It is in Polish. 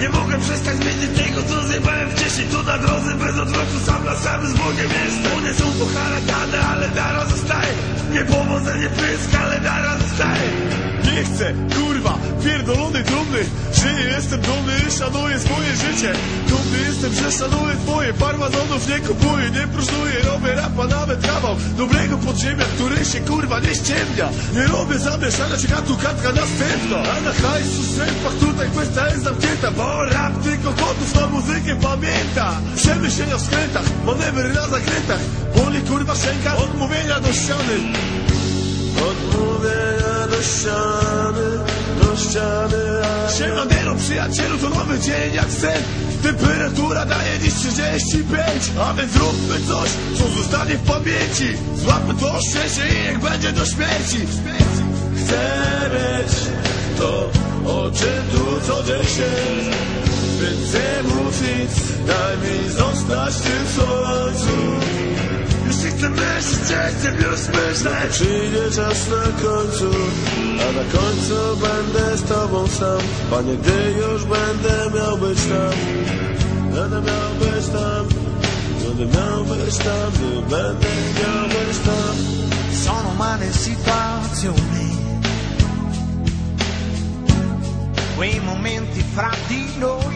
Nie mogę przestać zmienić tego, co zjebałem wcześniej Tu na drodze bez odwrotu, sam na sam z Bogiem jestem One są poharatane, ale dara zostaje. Nie pysk, ale dara zostaje. Nie chcę, kurwa, pierdolony dumny Że nie jestem dumny, szanuję swoje życie. Dumny jestem, że szanuję twoje Parmazonów nie kupuję, nie próżnuję Robię rapa, nawet Dobrego podziemia, który się kurwa nie ściemnia. Nie robię zamieszania, czeka tu kartka następna A na hajsu sępach tutaj kwestia jest zamknięta Bo rap tylko kotów na muzykę pamięta. Przemyślenia w skrętach, manewry na zakrętach. Boli kurwa szczęka, odmówienia do ściany. Odmówienia do ściany, do ściany Siemandero przyjacielu, to nowy dzień jak sen. Temperatura daje dziś 35 A więc zróbmy coś, co zostanie w pamięci. Złapmy to szczęście i niech będzie do śmierci. Chcę mieć to, o czym tu co dzień się Więc nie nic, daj mi zostać tym chcę chcę już myśleć Przyjdzie czas na końcu, a na końcu będę z tobą sam. Panie, gdy już będę miał być tam, będę miał być tam, będę miał być tam, gdy będę miał być tam. sono umane situazioni, quei momenti fra di noi